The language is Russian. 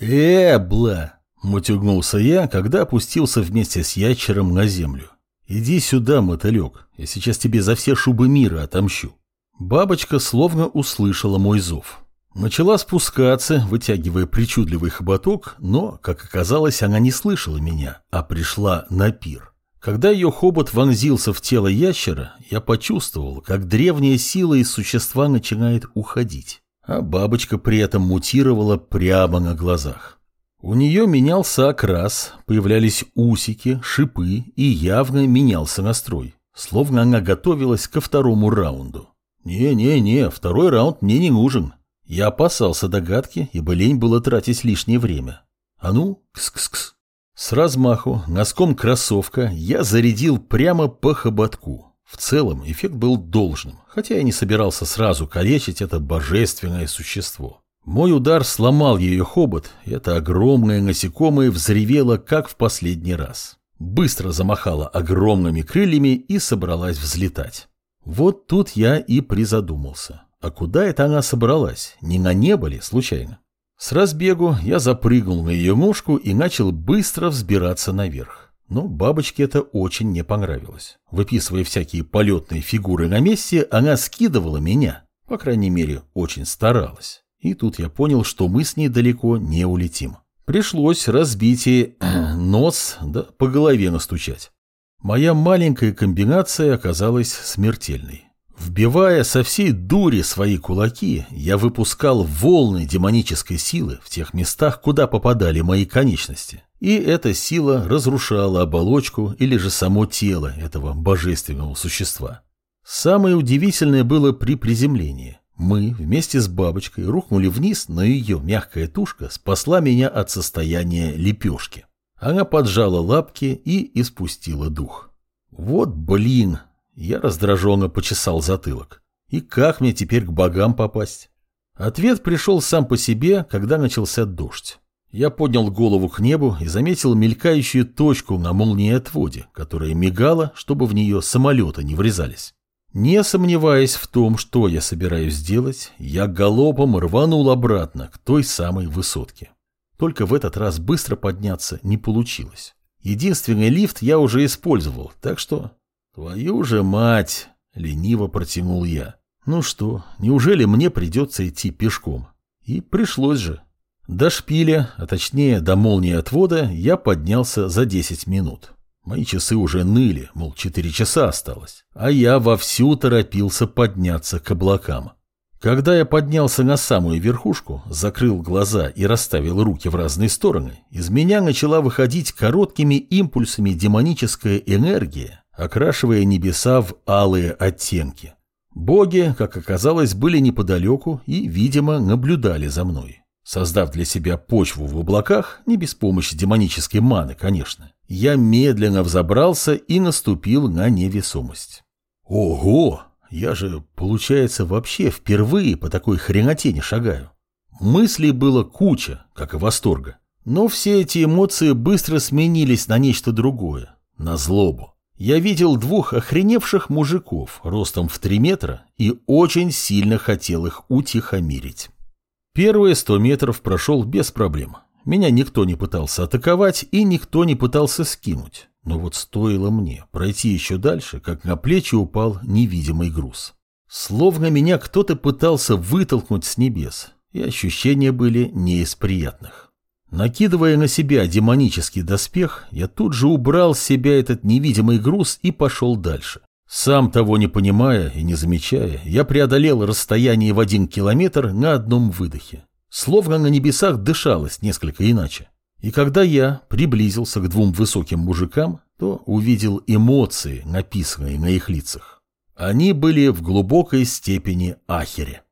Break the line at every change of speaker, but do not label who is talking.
«Эбла!» – мутюгнулся я, когда опустился вместе с ящером на землю. «Иди сюда, мотылек, я сейчас тебе за все шубы мира отомщу». Бабочка словно услышала мой зов. Начала спускаться, вытягивая причудливый хоботок, но, как оказалось, она не слышала меня, а пришла на пир. Когда ее хобот вонзился в тело ящера, я почувствовал, как древняя сила из существа начинает уходить, а бабочка при этом мутировала прямо на глазах. У нее менялся окрас, появлялись усики, шипы и явно менялся настрой, словно она готовилась ко второму раунду. «Не-не-не, второй раунд мне не нужен», я опасался догадки, ибо лень было тратить лишнее время. А ну, кс-кс-кс. С размаху, носком кроссовка, я зарядил прямо по хоботку. В целом, эффект был должным, хотя я не собирался сразу калечить это божественное существо. Мой удар сломал ее хобот, и это огромное насекомое взревело, как в последний раз. Быстро замахала огромными крыльями и собралась взлетать. Вот тут я и призадумался. А куда это она собралась? Не на небо ли, случайно? С разбегу я запрыгнул на ее ножку и начал быстро взбираться наверх. Но бабочке это очень не понравилось. Выписывая всякие полетные фигуры на месте, она скидывала меня. По крайней мере, очень старалась. И тут я понял, что мы с ней далеко не улетим. Пришлось разбить ей нос, да по голове настучать. Моя маленькая комбинация оказалась смертельной. Вбивая со всей дури свои кулаки, я выпускал волны демонической силы в тех местах, куда попадали мои конечности. И эта сила разрушала оболочку или же само тело этого божественного существа. Самое удивительное было при приземлении. Мы вместе с бабочкой рухнули вниз, но ее мягкая тушка спасла меня от состояния лепешки. Она поджала лапки и испустила дух. Вот блин, я раздраженно почесал затылок. И как мне теперь к богам попасть? Ответ пришел сам по себе, когда начался дождь. Я поднял голову к небу и заметил мелькающую точку на молнии отводе, которая мигала, чтобы в нее самолеты не врезались. Не сомневаясь в том, что я собираюсь сделать, я галопом рванул обратно к той самой высотке. Только в этот раз быстро подняться не получилось. Единственный лифт я уже использовал, так что «Твою же мать!» — лениво протянул я. «Ну что, неужели мне придется идти пешком?» И пришлось же. До шпиля, а точнее до молнии отвода, я поднялся за 10 минут. Мои часы уже ныли, мол, 4 часа осталось. А я вовсю торопился подняться к облакам. Когда я поднялся на самую верхушку, закрыл глаза и расставил руки в разные стороны, из меня начала выходить короткими импульсами демоническая энергия, окрашивая небеса в алые оттенки. Боги, как оказалось, были неподалеку и, видимо, наблюдали за мной. Создав для себя почву в облаках, не без помощи демонической маны, конечно, я медленно взобрался и наступил на невесомость. Ого! Я же, получается, вообще впервые по такой хренотени шагаю. Мыслей было куча, как и восторга. Но все эти эмоции быстро сменились на нечто другое, на злобу. Я видел двух охреневших мужиков ростом в три метра и очень сильно хотел их утихомирить. Первые сто метров прошел без проблем. Меня никто не пытался атаковать и никто не пытался скинуть. Но вот стоило мне пройти еще дальше, как на плечи упал невидимый груз. Словно меня кто-то пытался вытолкнуть с небес, и ощущения были не из приятных. Накидывая на себя демонический доспех, я тут же убрал с себя этот невидимый груз и пошел дальше. Сам того не понимая и не замечая, я преодолел расстояние в один километр на одном выдохе. Словно на небесах дышалось несколько иначе. И когда я приблизился к двум высоким мужикам, то увидел эмоции, написанные на их лицах. Они были в глубокой степени ахере.